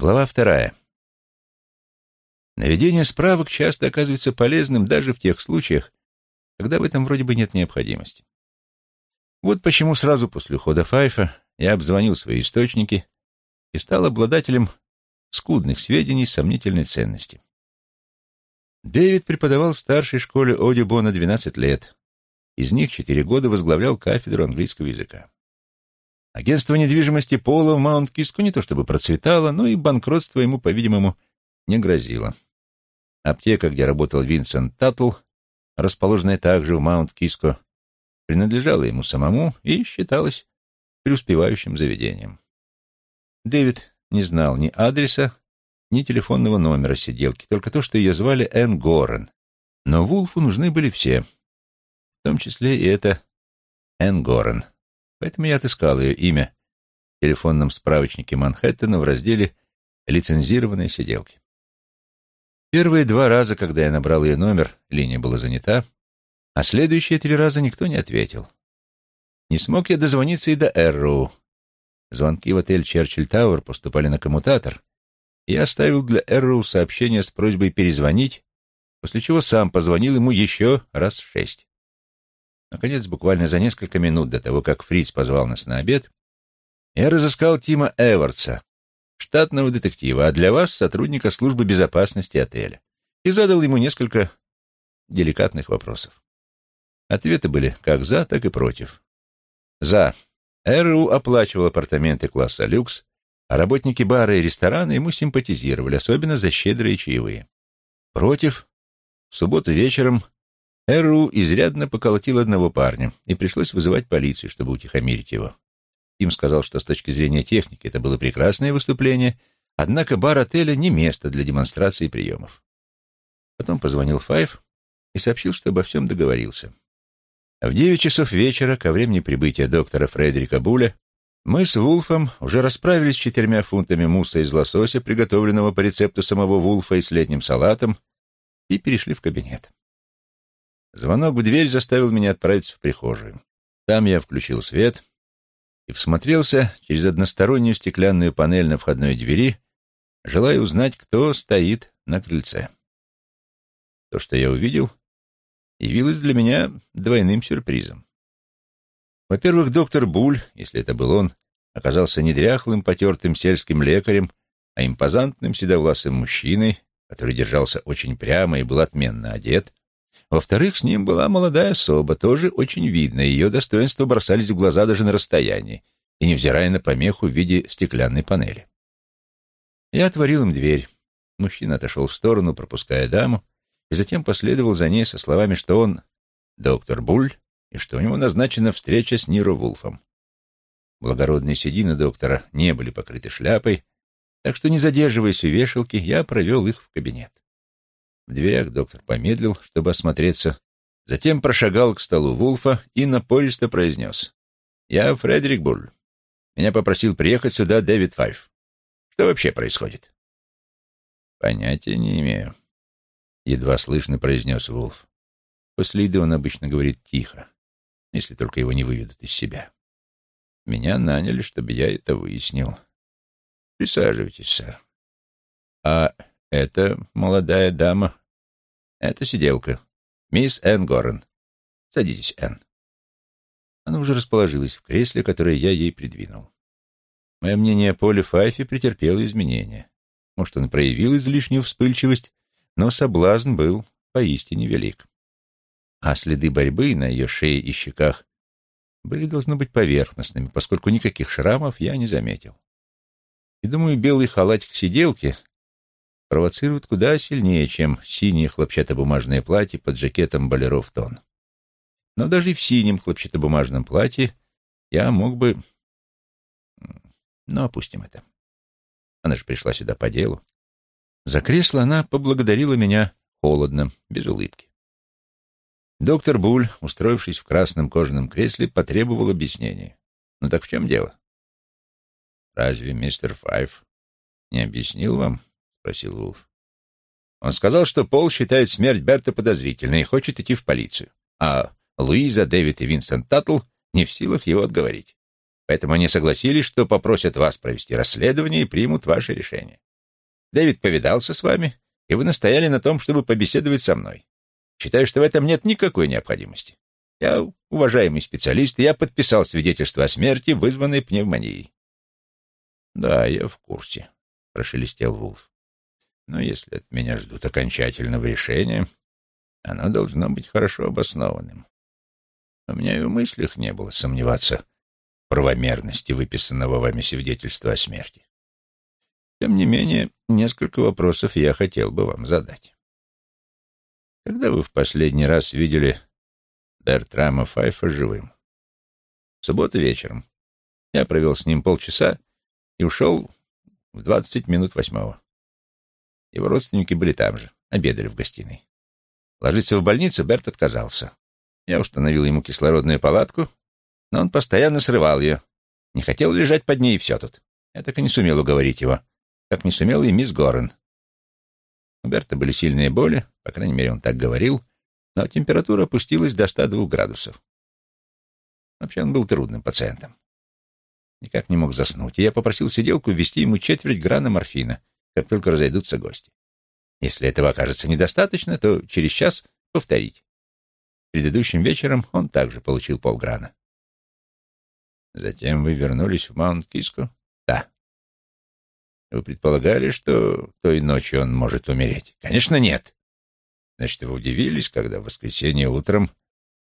Глава вторая. Наведение справок часто оказывается полезным даже в тех случаях, когда в этом вроде бы нет необходимости. Вот почему сразу после ухода Файфа я обзвонил свои источники и стал обладателем скудных сведений сомнительной ценности. Дэвид преподавал в старшей школе Одюбона 12 лет. Из них 4 года возглавлял кафедру английского языка. Агентство недвижимости Пола в Маунт-Киско не то чтобы процветало, но и банкротство ему, по-видимому, не грозило. Аптека, где работал Винсент Таттл, расположенная также в Маунт-Киско, принадлежала ему самому и считалась преуспевающим заведением. Дэвид не знал ни адреса, ни телефонного номера сиделки, только то, что ее звали Энн Горен. Но Вулфу нужны были все, в том числе и это Энн Горен. Поэтому я отыскал ее имя в телефонном справочнике Манхэттена в разделе «Лицензированные сиделки». Первые два раза, когда я набрал ее номер, линия была занята, а следующие три раза никто не ответил. Не смог я дозвониться и до Эрроу. Звонки в отель Черчилль Тауэр поступали на коммутатор, и я оставил для Эрроу сообщение с просьбой перезвонить, после чего сам позвонил ему еще раз шесть. Наконец, буквально за несколько минут до того, как Фриц позвал нас на обед, я разыскал Тима Эвардса, штатного детектива, а для вас сотрудника службы безопасности отеля, и задал ему несколько деликатных вопросов. Ответы были как за, так и против. За. РУ оплачивал апартаменты класса люкс, а работники бара и ресторана ему симпатизировали, особенно за щедрые чаевые. Против. В субботу вечером РУ изрядно поколотил одного парня, и пришлось вызывать полицию, чтобы утихомирить его. Им сказал, что с точки зрения техники это было прекрасное выступление, однако бар отеля не место для демонстрации приемов. Потом позвонил Файв и сообщил, что обо всем договорился. В девять часов вечера, ко времени прибытия доктора Фредерика Буля, мы с Вулфом уже расправились с четырьмя фунтами мусса из лосося, приготовленного по рецепту самого Вулфа и с летним салатом, и перешли в кабинет. Звонок в дверь заставил меня отправиться в прихожую. Там я включил свет и всмотрелся через одностороннюю стеклянную панель на входной двери, желая узнать, кто стоит на крыльце. То, что я увидел, явилось для меня двойным сюрпризом. Во-первых, доктор Буль, если это был он, оказался не дряхлым, потертым сельским лекарем, а импозантным седовласым мужчиной, который держался очень прямо и был отменно одет, во-вторых, с ним была молодая особа, тоже очень видно, ее достоинства бросались в глаза даже на расстоянии, и невзирая на помеху в виде стеклянной панели. Я отворил им дверь. Мужчина отошел в сторону, пропуская даму, и затем последовал за ней со словами, что он доктор Буль и что у него назначена встреча с Ниро Вулфом. Благородные седины доктора не были покрыты шляпой, так что, не задерживаясь у вешалки, я провел их в кабинет. В дверях доктор помедлил, чтобы осмотреться, затем прошагал к столу Вулфа и напористо произнес. «Я Фредерик Буль. Меня попросил приехать сюда Дэвид Файв. Что вообще происходит?» «Понятия не имею», — едва слышно произнес Вулф. После еды он обычно говорит тихо, если только его не выведут из себя. «Меня наняли, чтобы я это выяснил. Присаживайтесь, сэр». «А это молодая дама. Это сиделка. Мисс Энн Горен. Садитесь, Энн. Она уже расположилась в кресле, которое я ей придвинул. Мое мнение о Поле Файфе претерпело изменения. Может, он проявил излишнюю вспыльчивость, но соблазн был поистине велик. А следы борьбы на ее шее и щеках были, должно быть, поверхностными, поскольку никаких шрамов я не заметил. И, думаю, белый халатик сиделки провоцирует куда сильнее, чем синее хлопчатобумажное платье под жакетом болеро тон. Но даже в синем хлопчатобумажном платье я мог бы... Ну, опустим это. Она же пришла сюда по делу. За кресло она поблагодарила меня холодно, без улыбки. Доктор Буль, устроившись в красном кожаном кресле, потребовал объяснения. «Ну так в чем дело?» «Разве мистер Файв не объяснил вам, спросил Вулф. Он сказал, что Пол считает смерть Берта подозрительной и хочет идти в полицию, а Луиза, Дэвид и Винсент Таттл не в силах его отговорить. Поэтому они согласились, что попросят вас провести расследование и примут ваше решение. Дэвид повидался с вами, и вы настояли на том, чтобы побеседовать со мной. Считаю, что в этом нет никакой необходимости. Я уважаемый специалист, и я подписал свидетельство о смерти, вызванной пневмонией. Да, я в курсе, прошелестел Вулф. Но если от меня ждут окончательного решения, оно должно быть хорошо обоснованным. У меня и в мыслях не было сомневаться в правомерности выписанного вами свидетельства о смерти. Тем не менее, несколько вопросов я хотел бы вам задать. Когда вы в последний раз видели Бертрама Файфа живым? В субботу вечером. Я провел с ним полчаса и ушел в двадцать минут восьмого. Его родственники были там же, обедали в гостиной. Ложиться в больницу Берт отказался. Я установил ему кислородную палатку, но он постоянно срывал ее. Не хотел лежать под ней, и все тут. Я так и не сумел уговорить его, как не сумел и мисс Горен. У Берта были сильные боли, по крайней мере, он так говорил, но температура опустилась до 102 градусов. Вообще он был трудным пациентом. Никак не мог заснуть, и я попросил сиделку ввести ему четверть грана морфина, как только разойдутся гости. Если этого окажется недостаточно, то через час повторить. Предыдущим вечером он также получил полграна. Затем вы вернулись в Маунт-Киско? Да. Вы предполагали, что той ночью он может умереть? Конечно, нет. Значит, вы удивились, когда в воскресенье утром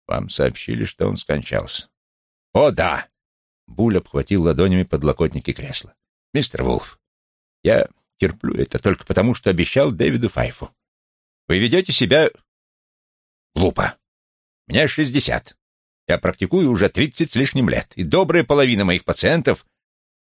вам сообщили, что он скончался? О, да! Буль обхватил ладонями подлокотники кресла. Мистер Вулф, я терплю это только потому, что обещал Дэвиду Файфу. Вы ведете себя глупо. Мне шестьдесят. Я практикую уже тридцать с лишним лет, и добрая половина моих пациентов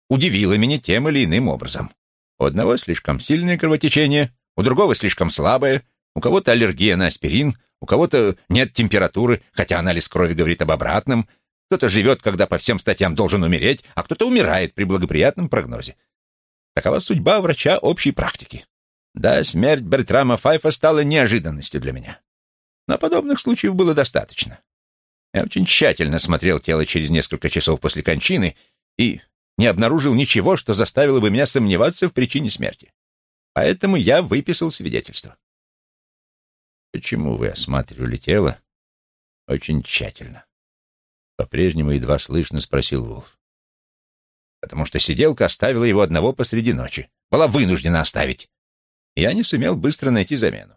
удивила меня тем или иным образом. У одного слишком сильное кровотечение, у другого слишком слабое, у кого-то аллергия на аспирин, у кого-то нет температуры, хотя анализ крови говорит об обратном. Кто-то живет, когда по всем статьям должен умереть, а кто-то умирает при благоприятном прогнозе. Такова судьба врача общей практики. Да, смерть Бертрама Файфа стала неожиданностью для меня. Но подобных случаев было достаточно. Я очень тщательно смотрел тело через несколько часов после кончины и не обнаружил ничего, что заставило бы меня сомневаться в причине смерти. Поэтому я выписал свидетельство. Почему вы осматривали тело очень тщательно? По-прежнему едва слышно спросил Вулф. Потому что сиделка оставила его одного посреди ночи. Была вынуждена оставить. Я не сумел быстро найти замену.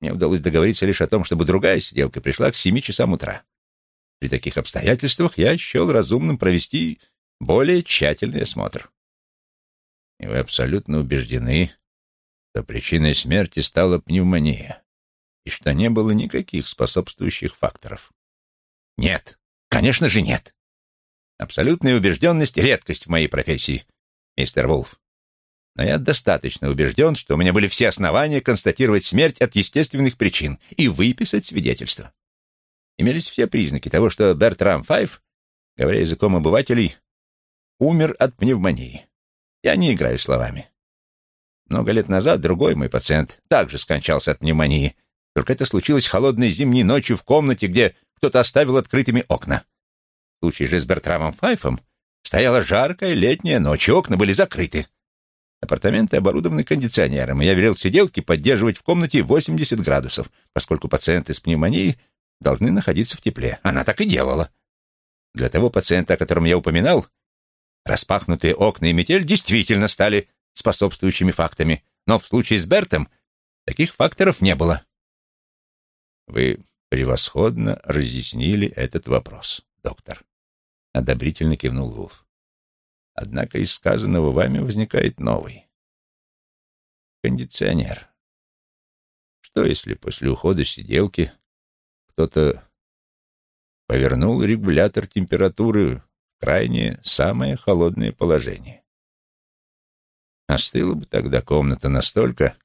Мне удалось договориться лишь о том, чтобы другая сиделка пришла к семи часам утра. При таких обстоятельствах я счел разумным провести более тщательный осмотр. И вы абсолютно убеждены, что причиной смерти стала пневмония, и что не было никаких способствующих факторов. Нет, конечно же нет. Абсолютная убежденность — редкость в моей профессии, мистер Вулф. Но я достаточно убежден, что у меня были все основания констатировать смерть от естественных причин и выписать свидетельство. Имелись все признаки того, что Бертрам Файв, говоря языком обывателей, умер от пневмонии. Я не играю словами. Много лет назад другой мой пациент также скончался от пневмонии, только это случилось холодной зимней ночью в комнате, где кто-то оставил открытыми окна. Случае же с Бертрамом Файфом стояла жаркая летняя ночь, окна были закрыты. Апартаменты оборудованы кондиционером, и я велел сиделке поддерживать в комнате 80 градусов, поскольку пациенты с пневмонией должны находиться в тепле. Она так и делала. Для того пациента, о котором я упоминал, распахнутые окна и метель действительно стали способствующими фактами, но в случае с Бертом таких факторов не было. Вы превосходно разъяснили этот вопрос, доктор. Одобрительно кивнул Вулф. Однако из сказанного вами возникает новый. Кондиционер. Что, если после ухода сиделки кто-то повернул регулятор температуры в крайнее, самое холодное положение? Остыла бы тогда комната настолько,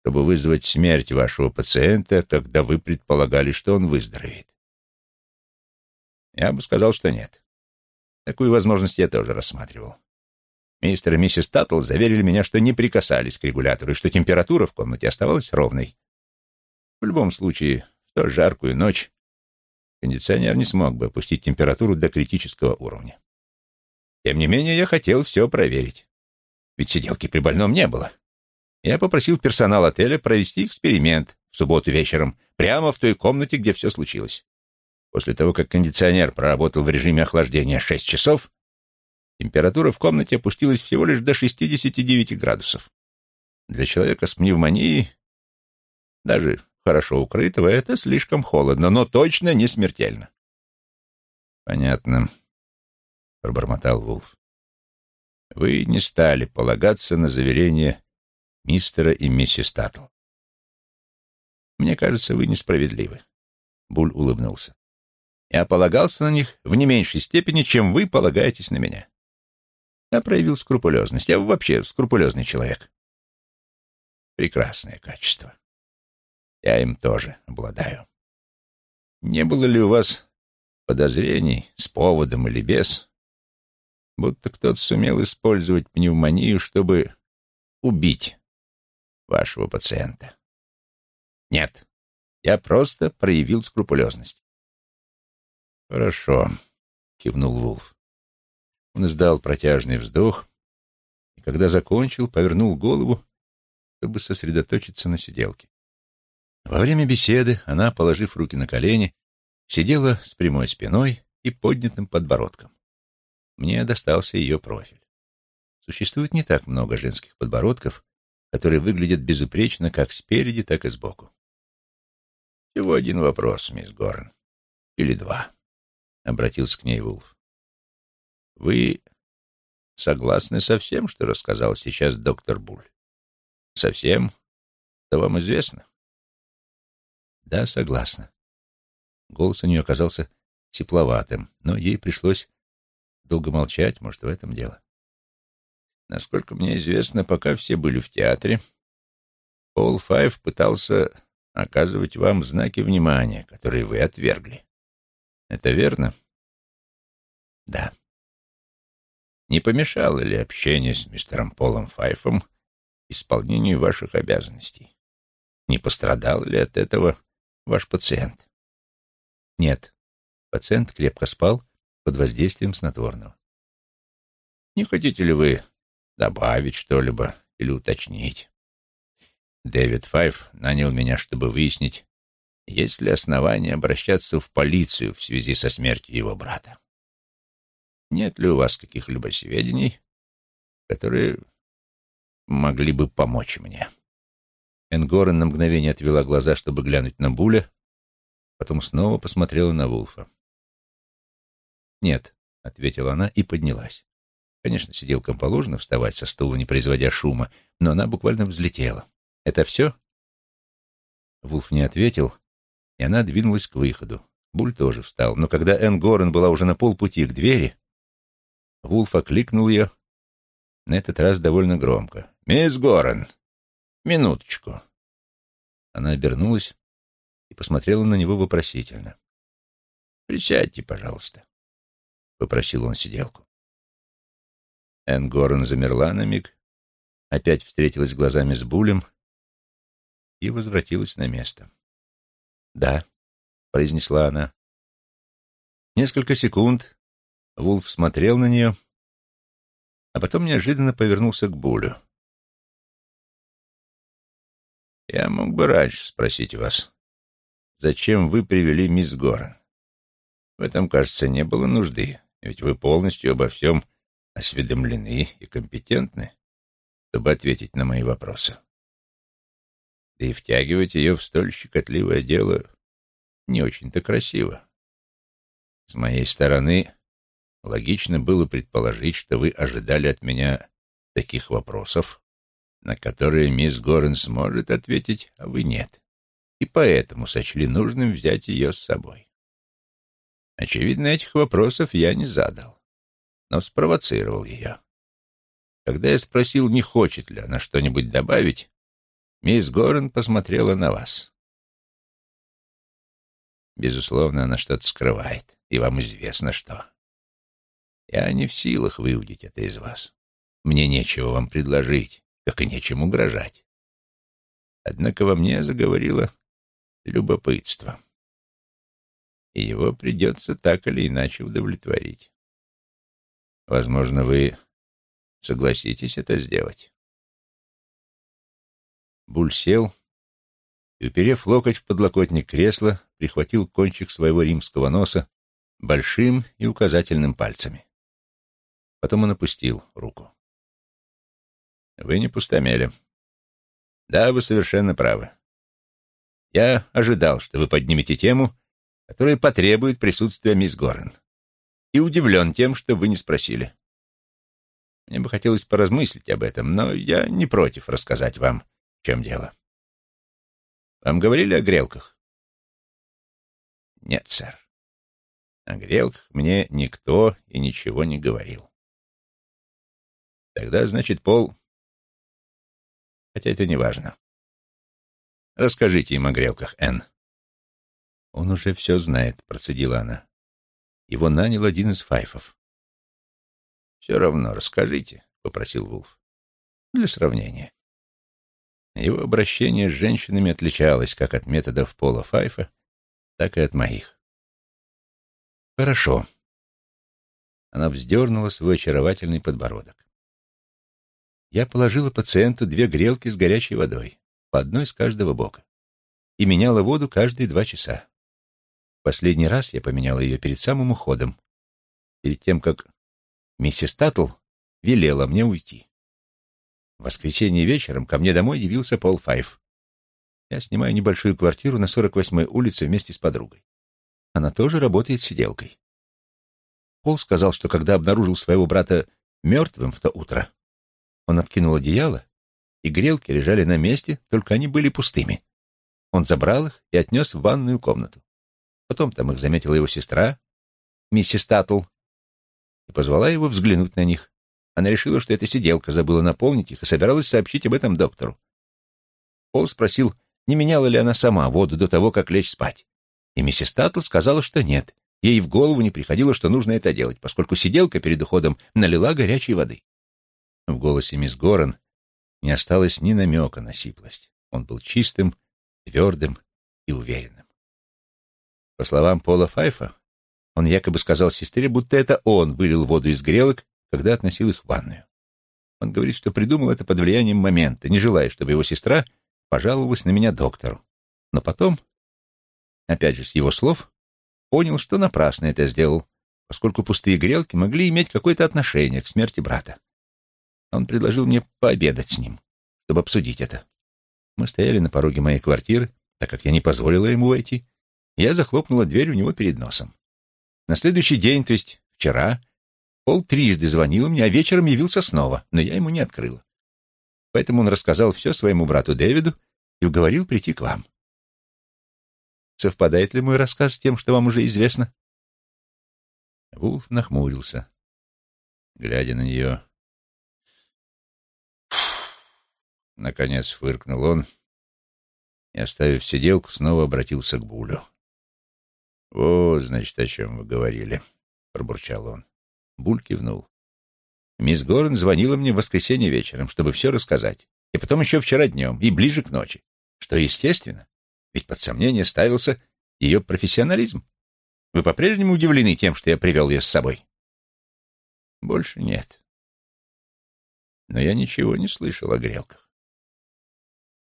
чтобы вызвать смерть вашего пациента, когда вы предполагали, что он выздоровеет? Я бы сказал, что нет. Такую возможность я тоже рассматривал. Мистер и миссис Таттл заверили меня, что не прикасались к регулятору и что температура в комнате оставалась ровной. В любом случае, в ту жаркую ночь кондиционер не смог бы опустить температуру до критического уровня. Тем не менее, я хотел все проверить. Ведь сиделки при больном не было. Я попросил персонал отеля провести эксперимент в субботу вечером, прямо в той комнате, где все случилось. После того, как кондиционер проработал в режиме охлаждения 6 часов, температура в комнате опустилась всего лишь до 69 градусов. Для человека с пневмонией, даже хорошо укрытого, это слишком холодно, но точно не смертельно. «Понятно», — пробормотал Вулф. «Вы не стали полагаться на заверение мистера и миссис Таттл. Мне кажется, вы несправедливы». Буль улыбнулся. «Я полагался на них в не меньшей степени, чем вы полагаетесь на меня. Я проявил скрупулезность. Я вообще скрупулезный человек. Прекрасное качество. Я им тоже обладаю. Не было ли у вас подозрений, с поводом или без, будто кто-то сумел использовать пневмонию, чтобы убить вашего пациента. Нет, я просто проявил скрупулезность. Хорошо, кивнул Вулф. Он издал протяжный вздох, и когда закончил, повернул голову, чтобы сосредоточиться на сиделке. Во время беседы она, положив руки на колени, Сидела с прямой спиной и поднятым подбородком. Мне достался ее профиль. Существует не так много женских подбородков, которые выглядят безупречно как спереди, так и сбоку. «Всего один вопрос, мисс Горн. Или два», — обратился к ней Вулф. «Вы согласны со всем, что рассказал сейчас доктор Буль? Со всем, что вам известно?» «Да, согласна», Голос у нее оказался тепловатым, но ей пришлось долго молчать, может, в этом дело. Насколько мне известно, пока все были в театре, Пол Файв пытался оказывать вам знаки внимания, которые вы отвергли. Это верно? Да. Не помешало ли общение с мистером Полом Файфом исполнению ваших обязанностей? Не пострадал ли от этого ваш пациент? Нет. Пациент крепко спал под воздействием снотворного. Не хотите ли вы добавить что-либо или уточнить? Дэвид Файв нанял меня, чтобы выяснить, есть ли основания обращаться в полицию в связи со смертью его брата. Нет ли у вас каких-либо сведений, которые могли бы помочь мне?» Энгорен на мгновение отвела глаза, чтобы глянуть на Буля, Потом снова посмотрела на Вулфа. «Нет», — ответила она и поднялась. Конечно, сиделкам положено вставать со стула, не производя шума, но она буквально взлетела. «Это все?» Вулф не ответил, и она двинулась к выходу. Буль тоже встал, но когда Энн Горен была уже на полпути к двери, Вулф окликнул ее, на этот раз довольно громко. «Мисс Горен, минуточку». Она обернулась и посмотрела на него вопросительно. «Присядьте, пожалуйста», — попросил он сиделку. Энн Горн замерла на миг, опять встретилась глазами с Булем и возвратилась на место. «Да», — произнесла она. Несколько секунд Вулф смотрел на нее, а потом неожиданно повернулся к Булю. «Я мог бы раньше спросить вас, зачем вы привели мисс Горан. В этом, кажется, не было нужды, ведь вы полностью обо всем осведомлены и компетентны, чтобы ответить на мои вопросы. Да и втягивать ее в столь щекотливое дело не очень-то красиво. С моей стороны, логично было предположить, что вы ожидали от меня таких вопросов, на которые мисс Горн сможет ответить, а вы нет и поэтому сочли нужным взять ее с собой. Очевидно, этих вопросов я не задал, но спровоцировал ее. Когда я спросил, не хочет ли она что-нибудь добавить, мисс Горн посмотрела на вас. Безусловно, она что-то скрывает, и вам известно что. Я не в силах выудить это из вас. Мне нечего вам предложить, как и нечем угрожать. Однако во мне заговорила любопытство. И его придется так или иначе удовлетворить. Возможно, вы согласитесь это сделать. Буль сел и, уперев локоть в подлокотник кресла, прихватил кончик своего римского носа большим и указательным пальцами. Потом он опустил руку. «Вы не пустомели. Да, вы совершенно правы. Я ожидал, что вы поднимете тему, которая потребует присутствия мисс Горен, и удивлен тем, что вы не спросили. Мне бы хотелось поразмыслить об этом, но я не против рассказать вам, чем дело. Вам говорили о грелках? Нет, сэр. О грелках мне никто и ничего не говорил. Тогда, значит, Пол... Хотя это не важно. Расскажите им о грелках, Энн. Он уже все знает, процедила она. Его нанял один из файфов. Все равно расскажите, попросил Вулф. Для сравнения. Его обращение с женщинами отличалось как от методов Пола Файфа, так и от моих. Хорошо. Она вздернула свой очаровательный подбородок. Я положила пациенту две грелки с горячей водой, по одной с каждого бока, и меняла воду каждые два часа. Последний раз я поменяла ее перед самым уходом, перед тем, как миссис Таттл велела мне уйти. В воскресенье вечером ко мне домой явился Пол Файв. Я снимаю небольшую квартиру на 48-й улице вместе с подругой. Она тоже работает сиделкой. Пол сказал, что когда обнаружил своего брата мертвым в то утро, он откинул одеяло, и грелки лежали на месте, только они были пустыми. Он забрал их и отнес в ванную комнату. Потом там их заметила его сестра, миссис Таттл, и позвала его взглянуть на них. Она решила, что эта сиделка забыла наполнить их и собиралась сообщить об этом доктору. Пол спросил, не меняла ли она сама воду до того, как лечь спать. И миссис Таттл сказала, что нет. Ей в голову не приходило, что нужно это делать, поскольку сиделка перед уходом налила горячей воды. В голосе мисс Горан не осталось ни намека на сиплость. Он был чистым, твердым и уверенным. По словам Пола Файфа, он якобы сказал сестре, будто это он вылил воду из грелок когда относил их в ванную. Он говорит, что придумал это под влиянием момента, не желая, чтобы его сестра пожаловалась на меня доктору. Но потом, опять же с его слов, понял, что напрасно это сделал, поскольку пустые грелки могли иметь какое-то отношение к смерти брата. Он предложил мне пообедать с ним, чтобы обсудить это. Мы стояли на пороге моей квартиры, так как я не позволила ему войти. Я захлопнула дверь у него перед носом. На следующий день, то есть вчера, Пол трижды звонил мне, а вечером явился снова, но я ему не открыла. Поэтому он рассказал все своему брату Дэвиду и уговорил прийти к вам. Совпадает ли мой рассказ с тем, что вам уже известно? Вулф нахмурился, глядя на нее. Наконец фыркнул он и, оставив сиделку, снова обратился к Булю. «Вот, значит, о чем вы говорили», — пробурчал он. Буль кивнул. Мисс Горн звонила мне в воскресенье вечером, чтобы все рассказать. И потом еще вчера днем, и ближе к ночи. Что естественно, ведь под сомнение ставился ее профессионализм. Вы по-прежнему удивлены тем, что я привел ее с собой? Больше нет. Но я ничего не слышал о грелках.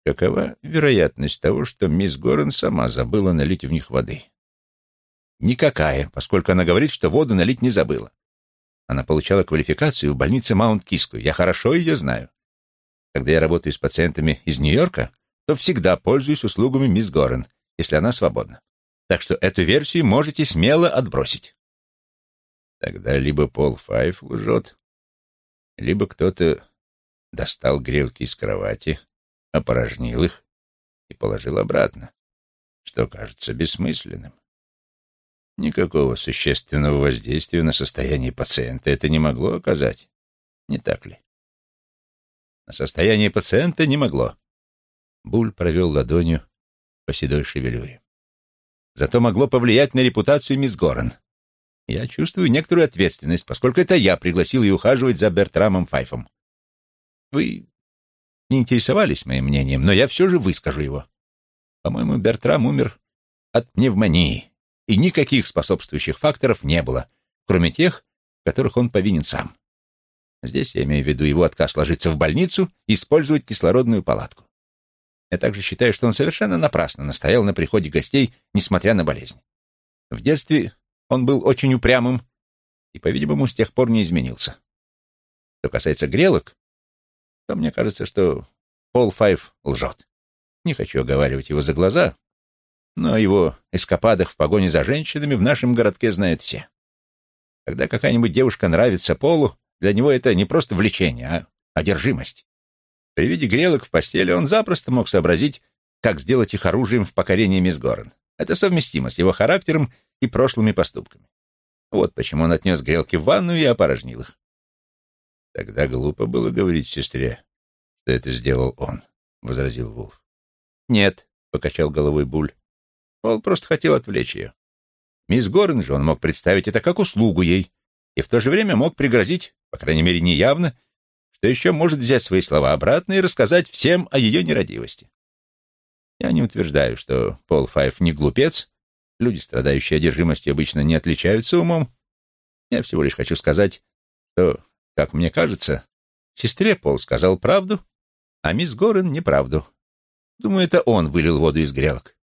Какова вероятность того, что мисс Горн сама забыла налить в них воды? Никакая, поскольку она говорит, что воду налить не забыла. Она получала квалификацию в больнице Маунт-Киску. Я хорошо ее знаю. Когда я работаю с пациентами из Нью-Йорка, то всегда пользуюсь услугами мисс Горен, если она свободна. Так что эту версию можете смело отбросить. Тогда либо Пол Файф лжет, либо кто-то достал грелки из кровати, опорожнил их и положил обратно, что кажется бессмысленным. Никакого существенного воздействия на состояние пациента это не могло оказать, не так ли? На состояние пациента не могло. Буль провел ладонью по седой шевелюре. Зато могло повлиять на репутацию мисс Горан. Я чувствую некоторую ответственность, поскольку это я пригласил ее ухаживать за Бертрамом Файфом. Вы не интересовались моим мнением, но я все же выскажу его. По-моему, Бертрам умер от пневмонии и никаких способствующих факторов не было, кроме тех, которых он повинен сам. Здесь я имею в виду его отказ ложиться в больницу и использовать кислородную палатку. Я также считаю, что он совершенно напрасно настоял на приходе гостей, несмотря на болезнь. В детстве он был очень упрямым и, по-видимому, с тех пор не изменился. Что касается грелок, то мне кажется, что Пол Файв лжет. Не хочу оговаривать его за глаза, но о его эскападах в погоне за женщинами в нашем городке знают все. Когда какая-нибудь девушка нравится Полу, для него это не просто влечение, а одержимость. При виде грелок в постели он запросто мог сообразить, как сделать их оружием в покорении мисс Горн. Это совместимо с его характером и прошлыми поступками. Вот почему он отнес грелки в ванную и опорожнил их. Тогда глупо было говорить сестре, что это сделал он, — возразил Вулф. Нет, — покачал головой Буль. Пол просто хотел отвлечь ее. Мисс Горн же он мог представить это как услугу ей, и в то же время мог пригрозить, по крайней мере, неявно, что еще может взять свои слова обратно и рассказать всем о ее нерадивости. Я не утверждаю, что Пол Файф не глупец, люди, страдающие одержимостью, обычно не отличаются умом. Я всего лишь хочу сказать, что, как мне кажется, сестре Пол сказал правду, а мисс Горен — неправду. Думаю, это он вылил воду из грелок.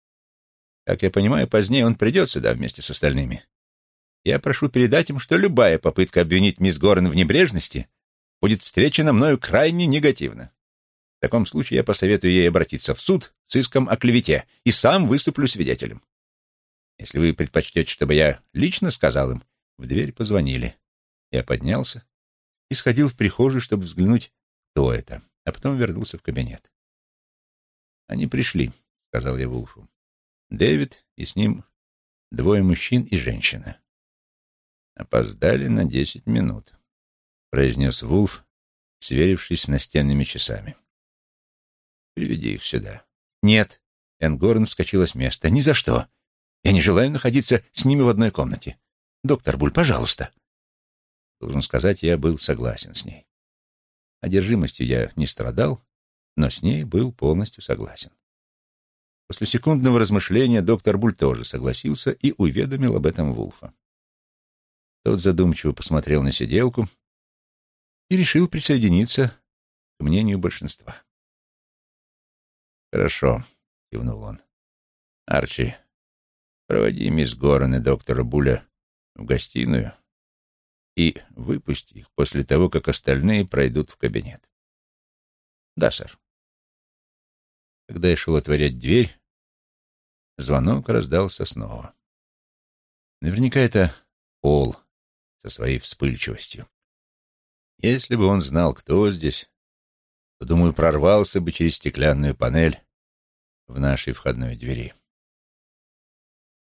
Как я понимаю, позднее он придет сюда вместе с остальными. Я прошу передать им, что любая попытка обвинить мисс Горн в небрежности будет встречена мною крайне негативно. В таком случае я посоветую ей обратиться в суд с иском о клевете и сам выступлю свидетелем. Если вы предпочтете, чтобы я лично сказал им, в дверь позвонили. Я поднялся и сходил в прихожую, чтобы взглянуть, кто это, а потом вернулся в кабинет. «Они пришли», — сказал я Вулфу. Дэвид и с ним двое мужчин и женщина. «Опоздали на десять минут», — произнес Вулф, сверившись с настенными часами. «Приведи их сюда». «Нет», — Энгорн вскочила с места. «Ни за что. Я не желаю находиться с ними в одной комнате. Доктор Буль, пожалуйста». Должен сказать, я был согласен с ней. Одержимостью я не страдал, но с ней был полностью согласен. После секундного размышления доктор Буль тоже согласился и уведомил об этом Вулфа. Тот задумчиво посмотрел на сиделку и решил присоединиться к мнению большинства. «Хорошо», — кивнул он. «Арчи, проводи мисс Горан и доктора Буля в гостиную и выпусти их после того, как остальные пройдут в кабинет». «Да, сэр». Когда я шел отворять дверь, звонок раздался снова. Наверняка это Пол со своей вспыльчивостью. Если бы он знал, кто здесь, то, думаю, прорвался бы через стеклянную панель в нашей входной двери.